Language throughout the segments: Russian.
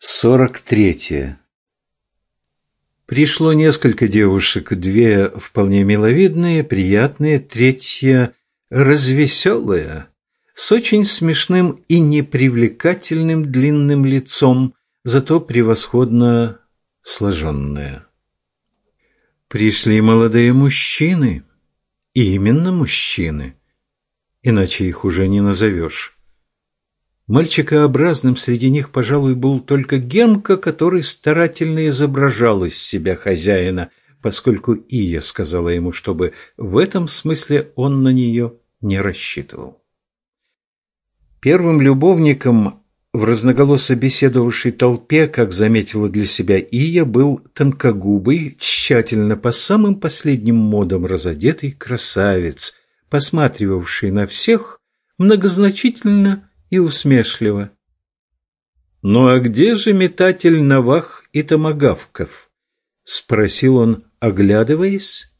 Сорок третье. Пришло несколько девушек, две вполне миловидные, приятные, третья развеселая, с очень смешным и непривлекательным длинным лицом, зато превосходно сложенная. Пришли молодые мужчины, и именно мужчины, иначе их уже не назовешь. Мальчикообразным среди них, пожалуй, был только Генка, который старательно изображал из себя хозяина, поскольку Ия сказала ему, чтобы в этом смысле он на нее не рассчитывал. Первым любовником в разноголосо беседовавшей толпе, как заметила для себя Ия, был тонкогубый, тщательно по самым последним модам разодетый красавец, посматривавший на всех многозначительно и усмешливо. «Ну а где же метатель навах и томагавков?» — спросил он, оглядываясь.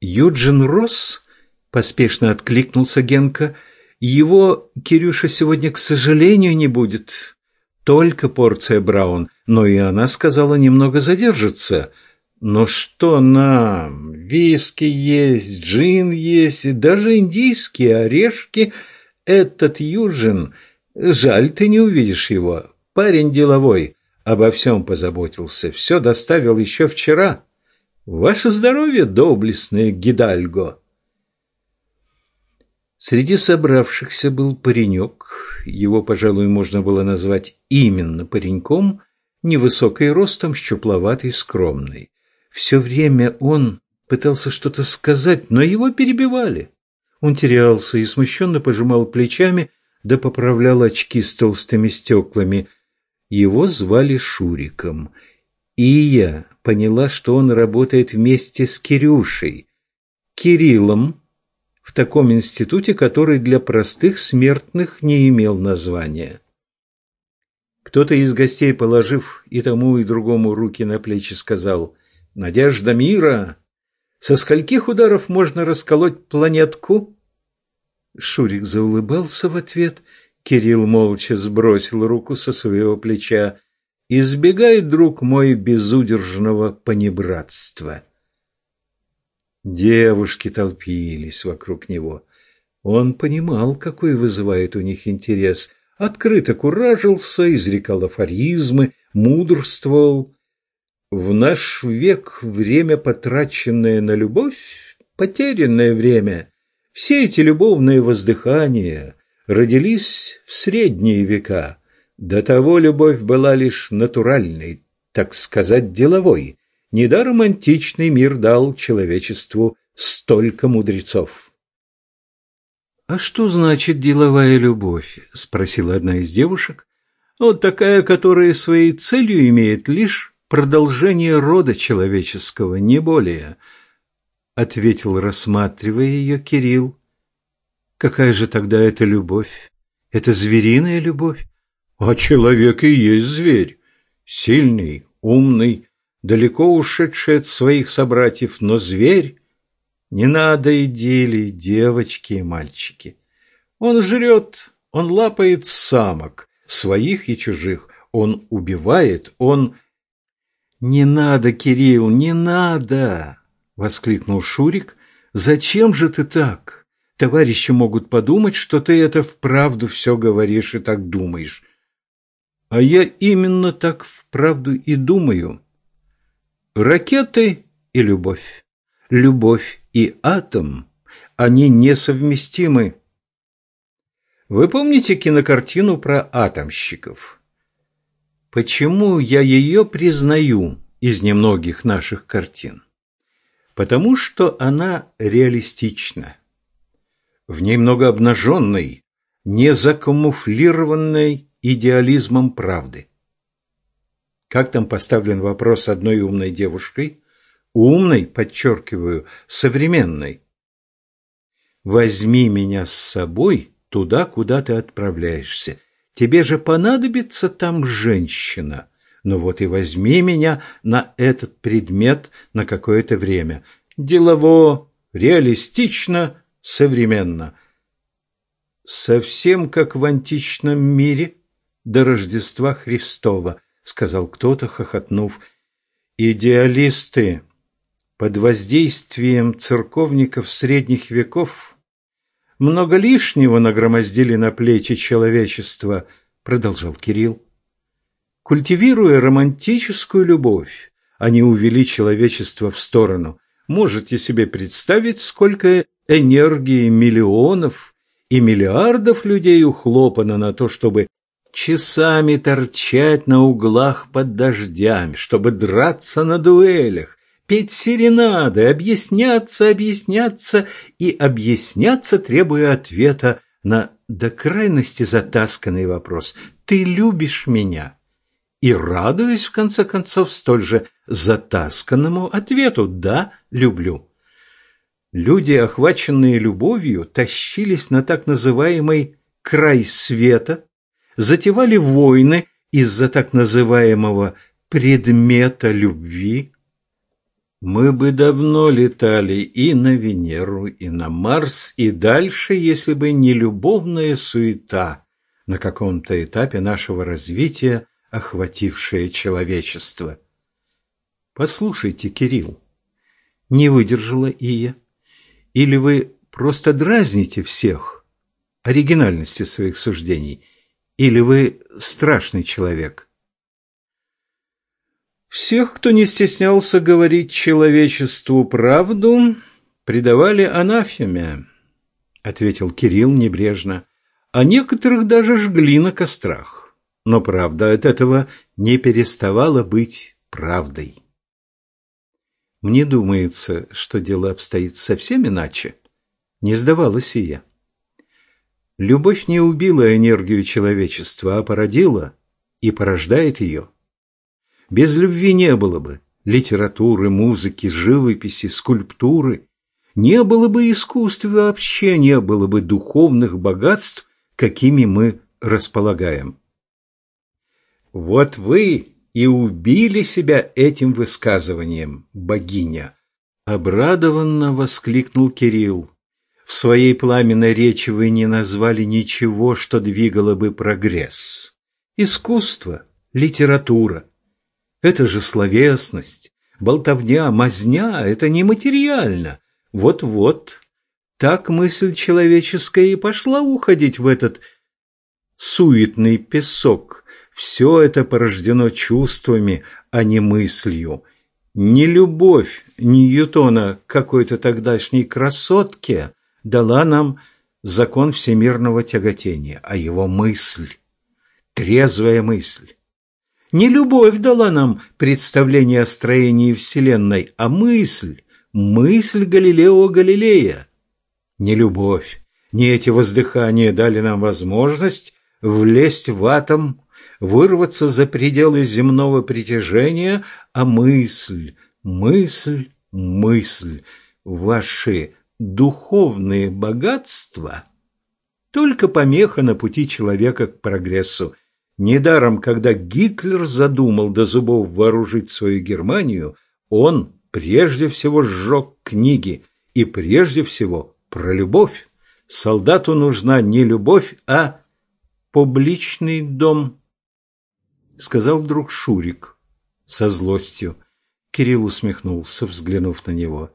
«Юджин Росс?» — поспешно откликнулся Генка. «Его, Кирюша, сегодня, к сожалению, не будет. Только порция Браун, но и она сказала немного задержится. Но что нам? Виски есть, джин есть, даже индийские орешки — этот Южин, жаль, ты не увидишь его. Парень деловой, обо всем позаботился, все доставил еще вчера. Ваше здоровье, доблестное Гидальго!» Среди собравшихся был паренек, его, пожалуй, можно было назвать именно пареньком, невысокий ростом, щупловатый, скромный. Все время он пытался что-то сказать, но его перебивали. Он терялся и смущенно пожимал плечами, да поправлял очки с толстыми стеклами. Его звали Шуриком. И я поняла, что он работает вместе с Кирюшей, Кириллом, в таком институте, который для простых смертных не имел названия. Кто-то из гостей, положив и тому, и другому руки на плечи, сказал «Надежда мира! Со скольких ударов можно расколоть планетку? Шурик заулыбался в ответ. Кирилл молча сбросил руку со своего плеча. «Избегай, друг мой, безудержного понебратства». Девушки толпились вокруг него. Он понимал, какой вызывает у них интерес. Открыто куражился, изрекал афоризмы, мудрствовал. В наш век время, потраченное на любовь, потерянное время. Все эти любовные воздыхания родились в средние века. До того любовь была лишь натуральной, так сказать, деловой. Недаром античный мир дал человечеству столько мудрецов. «А что значит деловая любовь?» – спросила одна из девушек. «Вот такая, которая своей целью имеет лишь продолжение рода человеческого, не более, — ответил, рассматривая ее Кирилл. Какая же тогда это любовь? Это звериная любовь? А человек и есть зверь. Сильный, умный, далеко ушедший от своих собратьев, но зверь. Не надо идиллии, девочки и мальчики. Он жрет, он лапает самок, своих и чужих, он убивает, он «Не надо, Кирилл, не надо!» — воскликнул Шурик. «Зачем же ты так? Товарищи могут подумать, что ты это вправду все говоришь и так думаешь. А я именно так вправду и думаю. Ракеты и любовь. Любовь и атом, они несовместимы. Вы помните кинокартину про атомщиков?» Почему я ее признаю из немногих наших картин? Потому что она реалистична. В ней много обнаженной, не закамуфлированной идеализмом правды. Как там поставлен вопрос одной умной девушкой? Умной, подчеркиваю, современной. Возьми меня с собой туда, куда ты отправляешься, Тебе же понадобится там женщина. Ну вот и возьми меня на этот предмет на какое-то время. Делово, реалистично, современно. Совсем как в античном мире? до Рождества Христова», — сказал кто-то, хохотнув. «Идеалисты под воздействием церковников средних веков много лишнего нагромоздили на плечи человечества», — продолжал Кирилл. «Культивируя романтическую любовь, они увели человечество в сторону. Можете себе представить, сколько энергии миллионов и миллиардов людей ухлопано на то, чтобы часами торчать на углах под дождями, чтобы драться на дуэлях, петь серенады, объясняться, объясняться и объясняться, требуя ответа на до крайности затасканный вопрос «Ты любишь меня?» и радуюсь, в конце концов, столь же затасканному ответу «Да, люблю». Люди, охваченные любовью, тащились на так называемый «край света», затевали войны из-за так называемого «предмета любви». Мы бы давно летали и на Венеру, и на Марс, и дальше, если бы не любовная суета на каком-то этапе нашего развития, охватившая человечество. Послушайте, Кирилл, не выдержала Ия. Или вы просто дразните всех оригинальности своих суждений, или вы страшный человек? Всех, кто не стеснялся говорить человечеству правду, предавали анафеме, ответил Кирилл небрежно, а некоторых даже жгли на кострах. Но правда от этого не переставала быть правдой. Мне думается, что дело обстоит совсем иначе. Не сдавалась и я. Любовь не убила энергию человечества, а породила и порождает ее. Без любви не было бы литературы, музыки, живописи, скульптуры. Не было бы искусства вообще, не было бы духовных богатств, какими мы располагаем. Вот вы и убили себя этим высказыванием, богиня!» Обрадованно воскликнул Кирилл. В своей пламенной речи вы не назвали ничего, что двигало бы прогресс. Искусство, литература. Это же словесность, болтовня, мазня, это нематериально. Вот-вот. Так мысль человеческая и пошла уходить в этот суетный песок, все это порождено чувствами, а не мыслью. Не любовь Ньютона к какой-то тогдашней красотке дала нам закон всемирного тяготения, а его мысль, трезвая мысль. Не любовь дала нам представление о строении Вселенной, а мысль, мысль Галилео Галилея. Не любовь, не эти воздыхания дали нам возможность влезть в атом вырваться за пределы земного притяжения, а мысль, мысль, мысль, ваши духовные богатства только помеха на пути человека к прогрессу. Недаром, когда Гитлер задумал до зубов вооружить свою Германию, он прежде всего сжег книги и прежде всего про любовь. Солдату нужна не любовь, а публичный дом сказал вдруг Шурик со злостью. Кирилл усмехнулся, взглянув на него.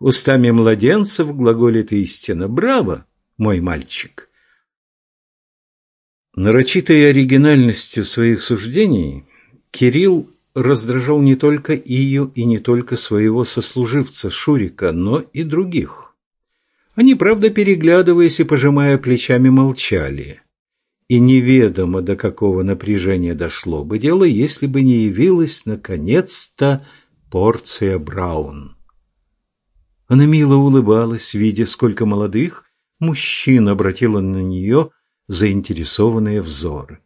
Устами младенцев глаголит истина. Браво, мой мальчик! Нарочитой оригинальностью своих суждений Кирилл раздражал не только Ию и не только своего сослуживца Шурика, но и других. Они, правда, переглядываясь и пожимая плечами, молчали и неведомо до какого напряжения дошло бы дело, если бы не явилась наконец-то порция Браун. Она мило улыбалась, видя, сколько молодых мужчин обратило на нее заинтересованные взоры.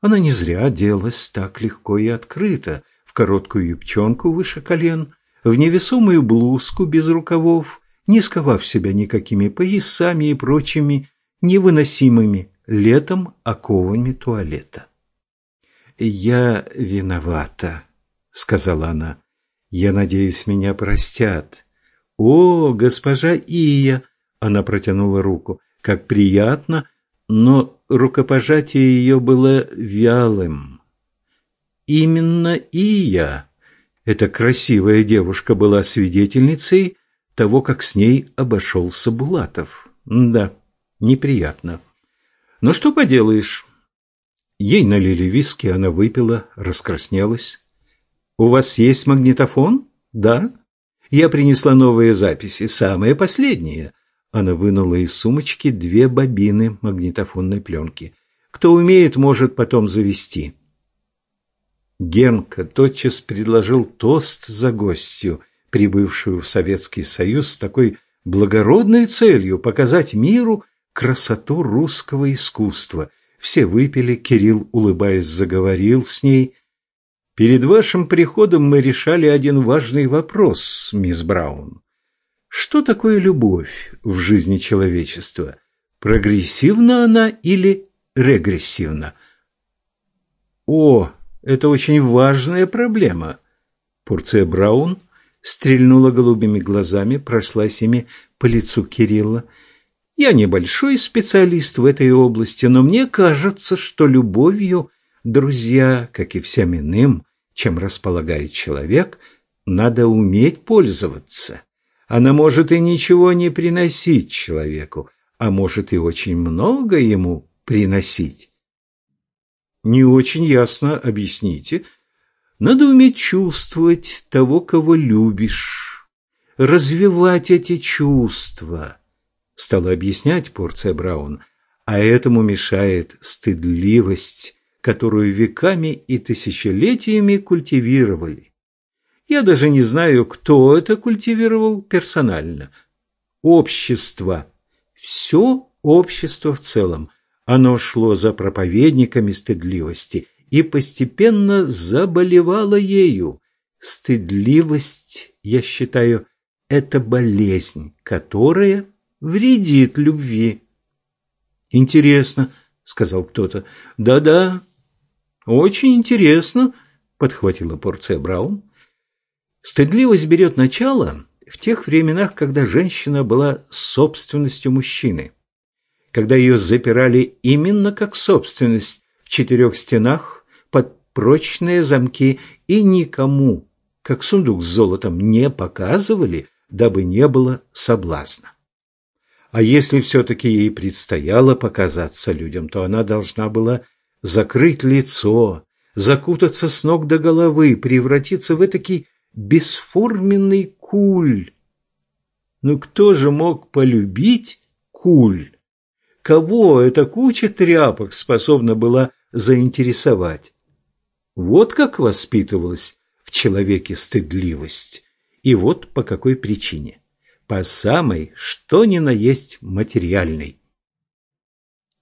Она не зря делалась так легко и открыто, в короткую юбчонку выше колен, в невесомую блузку без рукавов, не сковав себя никакими поясами и прочими невыносимыми летом оковами туалета. «Я виновата», — сказала она. «Я надеюсь, меня простят». «О, госпожа Ия!» — она протянула руку. «Как приятно, но рукопожатие ее было вялым. Именно Ия, эта красивая девушка, была свидетельницей того, как с ней обошелся Булатов. Да, неприятно. Но что поделаешь? Ей налили виски, она выпила, раскраснелась. «У вас есть магнитофон?» «Да». «Я принесла новые записи, самые последние». Она вынула из сумочки две бобины магнитофонной пленки. «Кто умеет, может потом завести». Генка тотчас предложил тост за гостью, прибывшую в Советский Союз с такой благородной целью показать миру красоту русского искусства. Все выпили, Кирилл, улыбаясь, заговорил с ней. «Перед вашим приходом мы решали один важный вопрос, мисс Браун. Что такое любовь в жизни человечества? Прогрессивна она или регрессивна?» «О, это очень важная проблема!» Порция Браун стрельнула голубыми глазами, прошлась ими по лицу Кирилла. Я небольшой специалист в этой области, но мне кажется, что любовью, друзья, как и всем иным, чем располагает человек, надо уметь пользоваться. Она может и ничего не приносить человеку, а может и очень много ему приносить. Не очень ясно объясните. Надо уметь чувствовать того, кого любишь, развивать эти чувства стала объяснять порция Браун, а этому мешает стыдливость, которую веками и тысячелетиями культивировали. Я даже не знаю, кто это культивировал персонально. Общество. Все общество в целом. Оно шло за проповедниками стыдливости и постепенно заболевало ею. Стыдливость, я считаю, это болезнь, которая вредит любви. Интересно, сказал кто-то. Да-да, очень интересно, подхватила порция Браун. Стыдливость берет начало в тех временах, когда женщина была собственностью мужчины, когда ее запирали именно как собственность в четырех стенах под прочные замки и никому, как сундук с золотом, не показывали, дабы не было соблазна. А если все-таки ей предстояло показаться людям, то она должна была закрыть лицо, закутаться с ног до головы, превратиться в этакий бесформенный куль. Ну кто же мог полюбить куль? Кого эта куча тряпок способна была заинтересовать? Вот как воспитывалась в человеке стыдливость. И вот по какой причине по самой, что ни на есть материальной.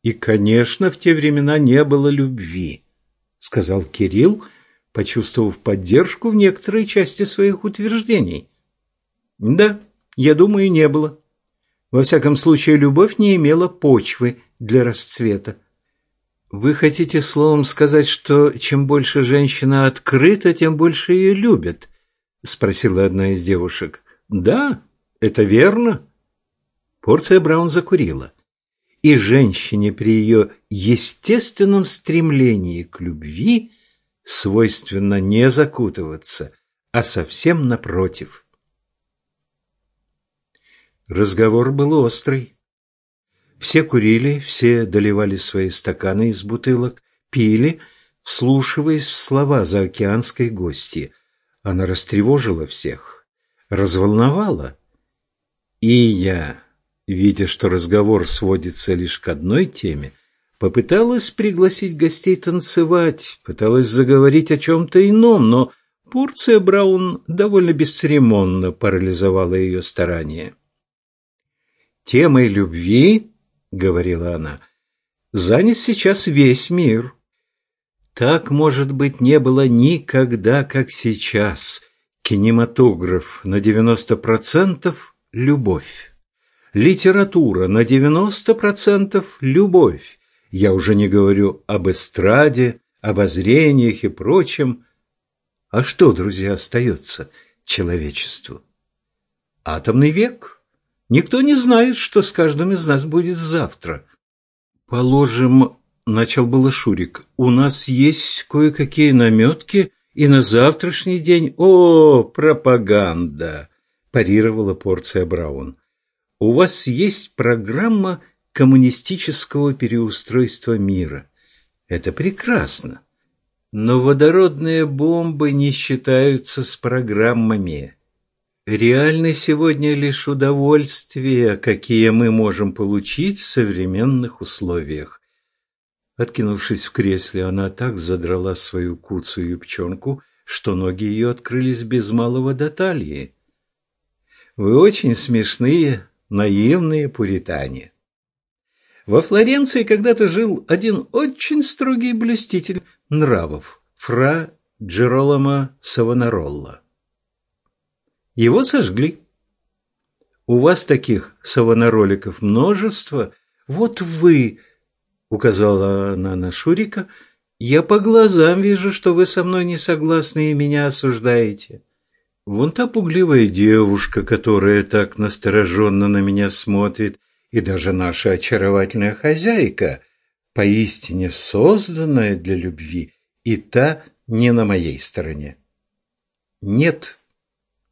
И, конечно, в те времена не было любви, сказал Кирилл, почувствовав поддержку в некоторой части своих утверждений. Да, я думаю, не было. Во всяком случае, любовь не имела почвы для расцвета. Вы хотите словом сказать, что чем больше женщина открыта, тем больше ее любят? Спросила одна из девушек. Да, это верно? Порция Браун закурила. И женщине при ее естественном стремлении к любви свойственно не закутываться, а совсем напротив. Разговор был острый. Все курили, все доливали свои стаканы из бутылок, пили, вслушиваясь в слова заокеанской гости. Она растревожила всех, разволновала. И я, видя, что разговор сводится лишь к одной теме, попыталась пригласить гостей танцевать, пыталась заговорить о чем-то ином, но порция Браун довольно бесцеремонно парализовала ее старания. «Темой любви, — говорила она, — занят сейчас весь мир. Так, может быть, не было никогда, как сейчас. Кинематограф на девяносто процентов любовь. Литература на 90% любовь. Я уже не говорю об эстраде, обозрениях и прочем. А что, друзья, остается человечеству? Атомный век. Никто не знает, что с каждым из нас будет завтра. Положим, начал было Шурик. «У нас есть кое-какие наметки, и на завтрашний день...» «О, пропаганда!» – парировала порция Браун. «У вас есть программа коммунистического переустройства мира. Это прекрасно. Но водородные бомбы не считаются с программами. Реально сегодня лишь удовольствие, какие мы можем получить в современных условиях. Откинувшись в кресле, она так задрала свою куцую юбчонку, что ноги ее открылись без малого до талии. «Вы очень смешные, наивные пуритане. Во Флоренции когда-то жил один очень строгий блюститель нравов, фра Джероломо Савонаролла. Его сожгли. У вас таких савонароликов множество. Вот вы, указала она на Шурика, я по глазам вижу, что вы со мной не согласны и меня осуждаете. Вон та пугливая девушка, которая так настороженно на меня смотрит, и даже наша очаровательная хозяйка, поистине созданная для любви, и та не на моей стороне. Нет,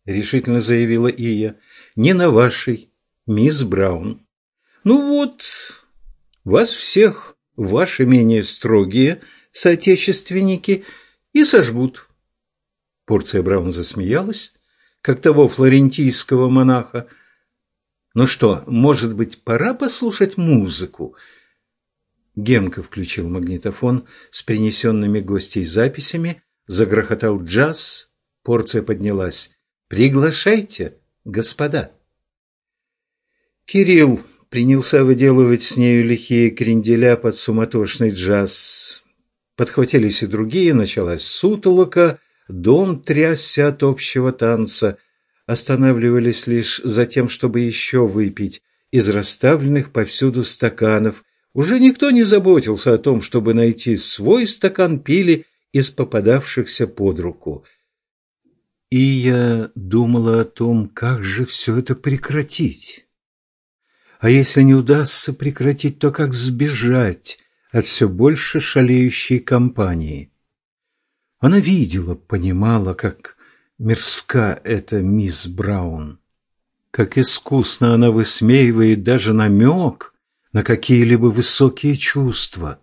— решительно заявила Ия. «Не на вашей, мисс Браун. Ну вот, вас всех ваши менее строгие соотечественники и сожгут». Порция Браун засмеялась, как того флорентийского монаха. «Ну что, может быть, пора послушать музыку?» Генка включил магнитофон с принесенными гостей записями, загрохотал джаз, порция поднялась. Приглашайте, господа. Кирилл принялся выделывать с нею лихие кренделя под суматошный джаз. Подхватились и другие, началась сутолока, дом трясся от общего танца. Останавливались лишь за тем, чтобы еще выпить из расставленных повсюду стаканов. Уже никто не заботился о том, чтобы найти свой стакан пили из попадавшихся под руку – и я думала о том, как же все это прекратить. А если не удастся прекратить, то как сбежать от все больше шалеющей компании? Она видела, понимала, как мерзка эта мисс Браун, как искусно она высмеивает даже намек на какие-либо высокие чувства,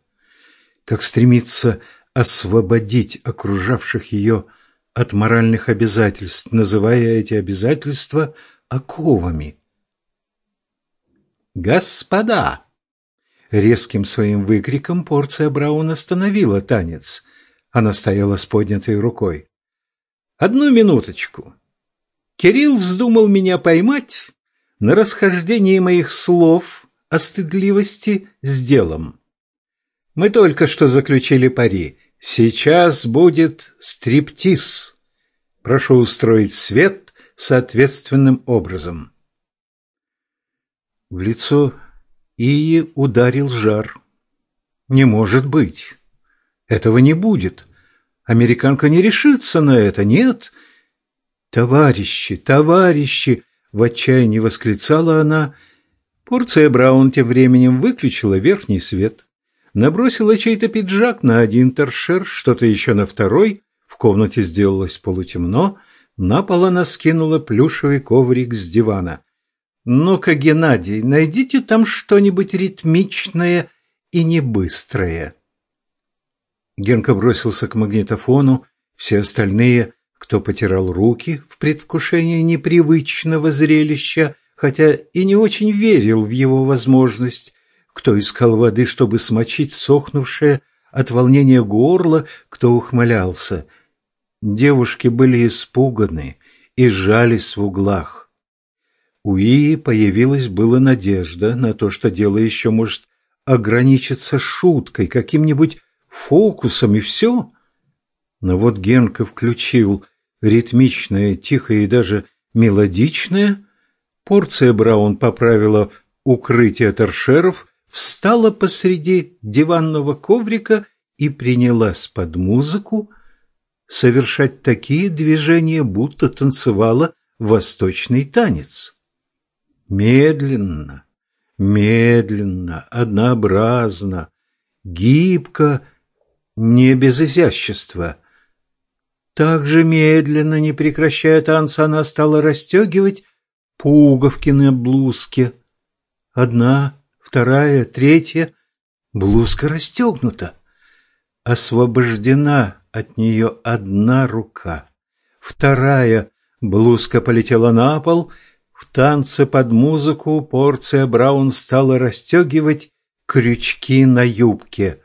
как стремится освободить окружавших ее от моральных обязательств, называя эти обязательства оковами. «Господа!» Резким своим выкриком порция Браун остановила танец. Она стояла с поднятой рукой. «Одну минуточку. Кирилл вздумал меня поймать на расхождении моих слов о стыдливости с делом. Мы только что заключили пари. Сейчас будет стриптиз. Прошу устроить свет соответственным образом. В лицо Ии ударил жар. Не может быть. Этого не будет. Американка не решится на это, нет. Товарищи, товарищи, в отчаянии восклицала она. Порция Браун тем временем выключила верхний свет набросила чей-то пиджак на один торшер, что-то еще на второй, в комнате сделалось полутемно, на пол она скинула плюшевый коврик с дивана. «Ну-ка, Геннадий, найдите там что-нибудь ритмичное и небыстрое». Генка бросился к магнитофону, все остальные, кто потирал руки в предвкушении непривычного зрелища, хотя и не очень верил в его возможность, кто искал воды, чтобы смочить сохнувшее от волнения горло, кто ухмылялся. Девушки были испуганы и сжались в углах. У Ии появилась была надежда на то, что дело еще может ограничиться шуткой, каким-нибудь фокусом и все. Но вот Генка включил ритмичное, тихое и даже мелодичное. Порция Браун поправила укрытие торшеров, встала посреди диванного коврика и принялась под музыку совершать такие движения, будто танцевала восточный танец. Медленно, медленно, однообразно, гибко, не без изящества. Так же медленно, не прекращая танца, она стала расстегивать пуговки на блузке. Одна, вторая, третья. Блузка расстегнута. Освобождена от нее одна рука. Вторая блузка полетела на пол. В танце под музыку порция Браун стала расстегивать крючки на юбке.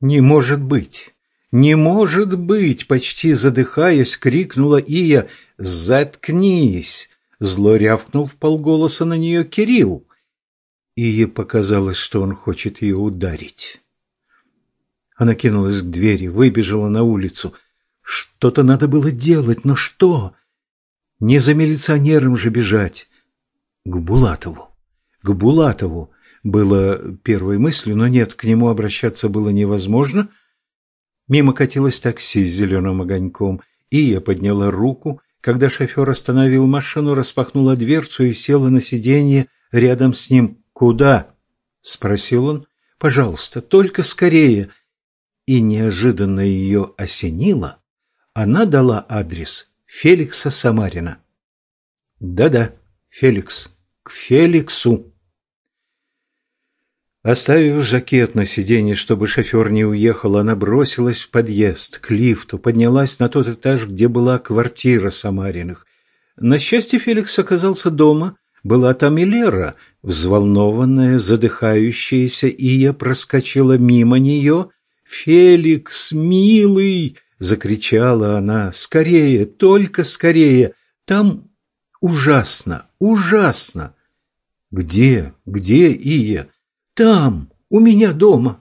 «Не может быть! Не может быть!» Почти задыхаясь, крикнула Ия. «Заткнись!» Зло рявкнул в полголоса на нее Кирилл. Ие показалось, что он хочет ее ударить. Она кинулась к двери, выбежала на улицу. Что-то надо было делать, но что? Не за милиционером же бежать. К Булатову. К Булатову было первой мыслью, но нет, к нему обращаться было невозможно. Мимо катилось такси с зеленым огоньком, и я подняла руку. Когда шофер остановил машину, распахнула дверцу и села на сиденье рядом с ним. «Куда?» – спросил он. «Пожалуйста, только скорее и неожиданно ее осенило, она дала адрес Феликса Самарина. Да-да, Феликс, к Феликсу. Оставив жакет на сиденье, чтобы шофер не уехал, она бросилась в подъезд, к лифту, поднялась на тот этаж, где была квартира Самариных. На счастье, Феликс оказался дома, была там и Лера, взволнованная, задыхающаяся, и я проскочила мимо нее «Феликс, милый!» — закричала она. «Скорее, только скорее! Там ужасно, ужасно!» «Где? Где, Ия?» «Там, у меня дома!»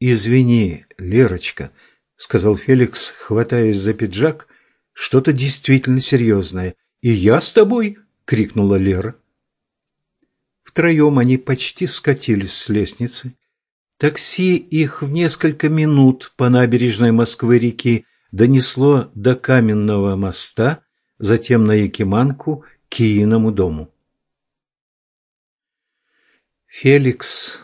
«Извини, Лерочка», — сказал Феликс, хватаясь за пиджак, — «что-то действительно серьезное». «И я с тобой!» — крикнула Лера. Втроем они почти скатились с лестницы. Такси их в несколько минут по набережной Москвы-реки донесло до каменного моста, затем на Якиманку, к Кииному дому. Феликс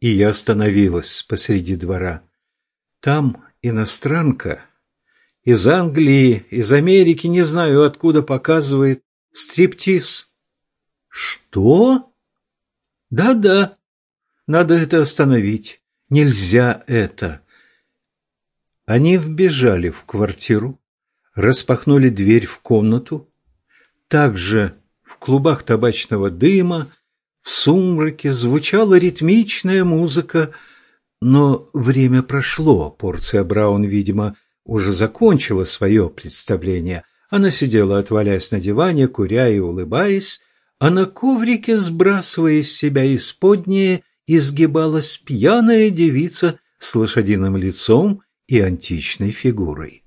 и я остановилась посреди двора. Там иностранка из Англии, из Америки, не знаю откуда, показывает стриптиз. Что? Да-да, надо это остановить. Нельзя это. Они вбежали в квартиру, распахнули дверь в комнату. Также в клубах табачного дыма, в сумраке звучала ритмичная музыка, но время прошло. Порция Браун, видимо, уже закончила свое представление. Она сидела, отвалясь на диване, куря и улыбаясь, а на коврике, сбрасывая из себя исподнее, изгибалась пьяная девица с лошадиным лицом и античной фигурой.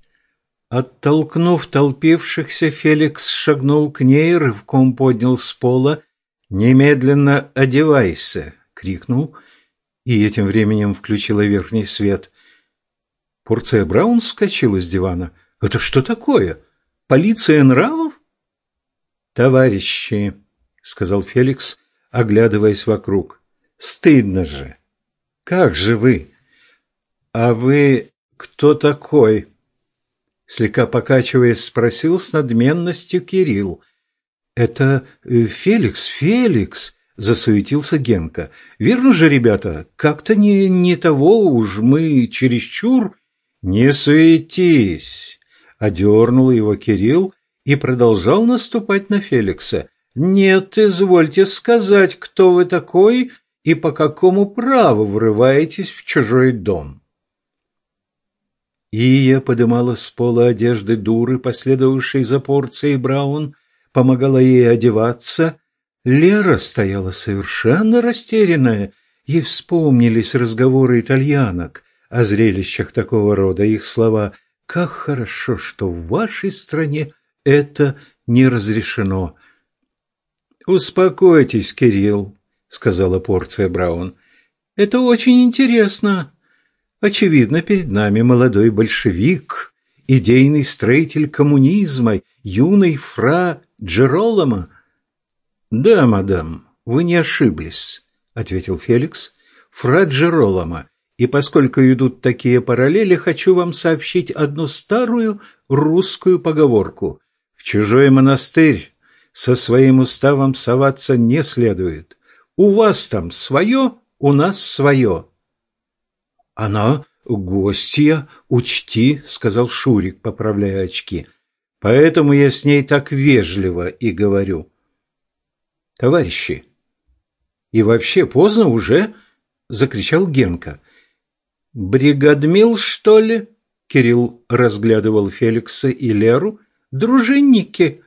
Оттолкнув толпившихся, Феликс шагнул к ней, рывком поднял с пола. «Немедленно одевайся!» — крикнул, и этим временем включила верхний свет. Порция Браун вскочила с дивана. «Это что такое? Полиция нравов?» «Товарищи!» — сказал Феликс, оглядываясь вокруг. Стыдно же. Как же вы? А вы кто такой? Слегка покачиваясь, спросил с надменностью Кирилл. Это э, Феликс, Феликс, засуетился Генка. Верно же, ребята, как-то не, не того уж мы чересчур... Не суетись, одернул его Кирилл и продолжал наступать на Феликса. «Нет, извольте сказать, кто вы такой и по какому праву врываетесь в чужой дом?» Ия подымала с пола одежды дуры, последовавшей за порцией Браун, помогала ей одеваться. Лера стояла совершенно растерянная. Ей вспомнились разговоры итальянок о зрелищах такого рода, их слова «Как хорошо, что в вашей стране это не разрешено». «Успокойтесь, Кирилл», сказала порция Браун. «Это очень интересно. Очевидно, перед нами молодой большевик, идейный строитель коммунизма, юный фра Джеролома». «Да, мадам, вы не ошиблись», — ответил Феликс. фра Джеролома, и поскольку идут такие параллели, хочу вам сообщить одну старую русскую поговорку. В чужой монастырь со своим уставом соваться не следует. У вас там свое, у нас свое. Она гостья, учти, сказал Шурик, поправляя очки. Поэтому я с ней так вежливо и говорю. Товарищи, и вообще поздно уже, закричал Генка. Бригадмил, что ли? Кирилл разглядывал Феликса и Леру. Дружинники.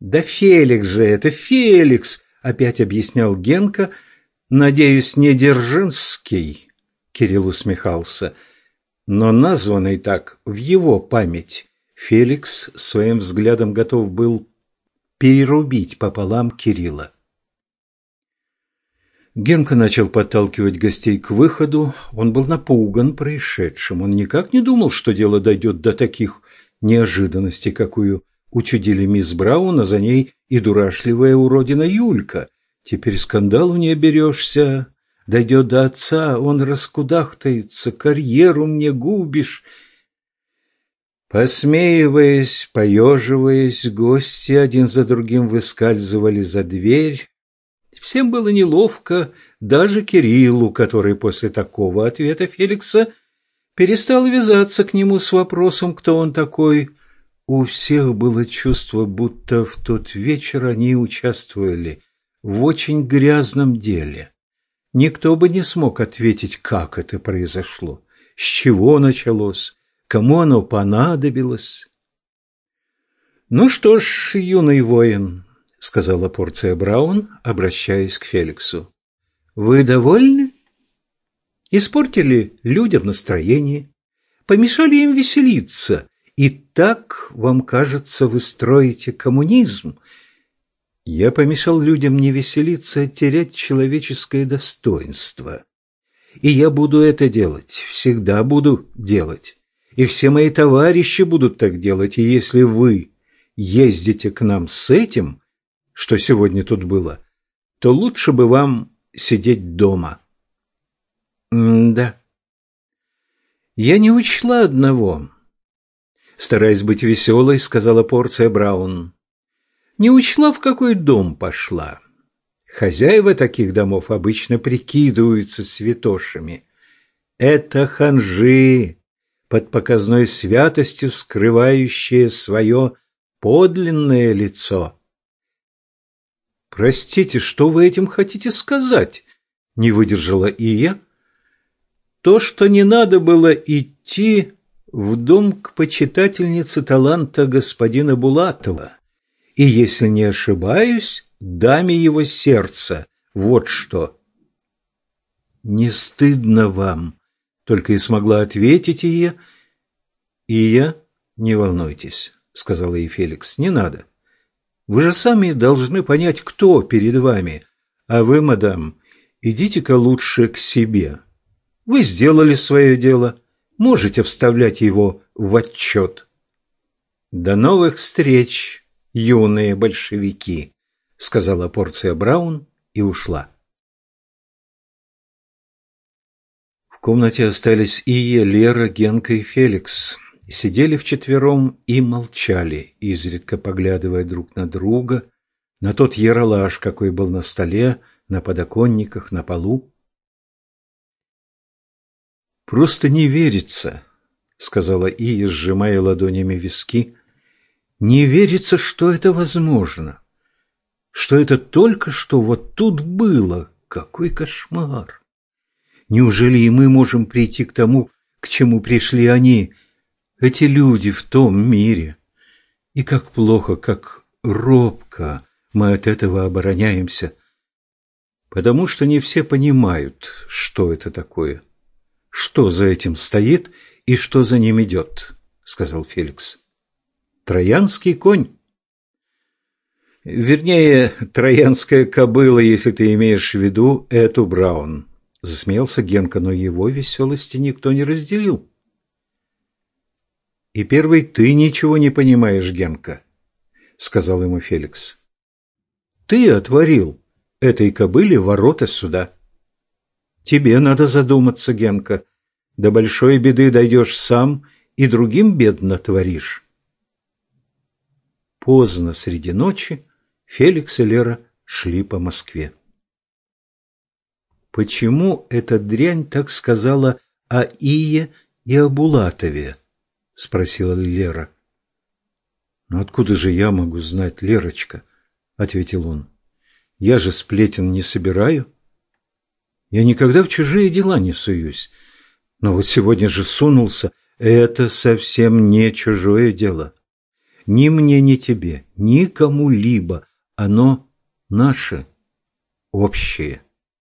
Да Феликс же это, Феликс, опять объяснял Генка. Надеюсь, не Держинский, Кирилл усмехался, но названный так в его память. Феликс своим взглядом готов был перерубить пополам Кирилла. Генка начал подталкивать гостей к выходу. Он был напуган происшедшим. Он никак не думал, что дело дойдет до таких неожиданностей, какую учудили мисс Браун, а за ней и дурашливая уродина Юлька. Теперь скандалу не оберешься. Дойдет до отца, он раскудахтается, карьеру мне губишь. Посмеиваясь, поеживаясь, гости один за другим выскальзывали за дверь. Всем было неловко, даже Кириллу, который после такого ответа Феликса перестал вязаться к нему с вопросом, кто он такой. У всех было чувство, будто в тот вечер они участвовали в очень грязном деле. Никто бы не смог ответить, как это произошло, с чего началось, Кому оно понадобилось? «Ну что ж, юный воин», — сказала порция Браун, обращаясь к Феликсу, — «вы довольны? Испортили людям настроение, помешали им веселиться, и так, вам кажется, вы строите коммунизм. Я помешал людям не веселиться, а терять человеческое достоинство. И я буду это делать, всегда буду делать и все мои товарищи будут так делать, и если вы ездите к нам с этим, что сегодня тут было, то лучше бы вам сидеть дома. М да. Я не учла одного. Стараясь быть веселой, сказала порция Браун. Не учла, в какой дом пошла. Хозяева таких домов обычно прикидываются святошами. Это ханжи, под показной святостью скрывающее свое подлинное лицо. «Простите, что вы этим хотите сказать?» — не выдержала и я. «То, что не надо было идти в дом к почитательнице таланта господина Булатова, и, если не ошибаюсь, даме его сердца. Вот что». «Не стыдно вам?» Только и смогла ответить Ия. «Ия, не волнуйтесь», — сказала ей Феликс, — «не надо. Вы же сами должны понять, кто перед вами. А вы, мадам, идите-ка лучше к себе. Вы сделали свое дело, можете вставлять его в отчет». «До новых встреч, юные большевики», — сказала порция Браун и ушла. Комнате остались Ия, Лера, Генка и Феликс. Сидели вчетвером и молчали, изредка поглядывая друг на друга, на тот яролаж, какой был на столе, на подоконниках, на полу. «Просто не верится», — сказала Ия, сжимая ладонями виски. «Не верится, что это возможно, что это только что вот тут было. Какой кошмар!» Неужели и мы можем прийти к тому, к чему пришли они, эти люди в том мире? И как плохо, как робко мы от этого обороняемся, потому что не все понимают, что это такое, что за этим стоит и что за ним идет, сказал Феликс. Троянский конь. Вернее, троянская кобыла, если ты имеешь в виду эту Браун. Засмеялся Генка, но его веселости никто не разделил. «И первый ты ничего не понимаешь, Генка», — сказал ему Феликс. «Ты отворил этой кобыле ворота сюда. Тебе надо задуматься, Генка. До большой беды дойдешь сам и другим бедно творишь. Поздно среди ночи Феликс и Лера шли по Москве. Почему эта дрянь так сказала о Ие и о Булатове? Спросила Лера. «Ну откуда же я могу знать, Лерочка?» Ответил он. «Я же сплетен не собираю. Я никогда в чужие дела не суюсь. Но вот сегодня же сунулся. Это совсем не чужое дело. Ни мне, ни тебе, ни кому-либо. Оно наше, общее».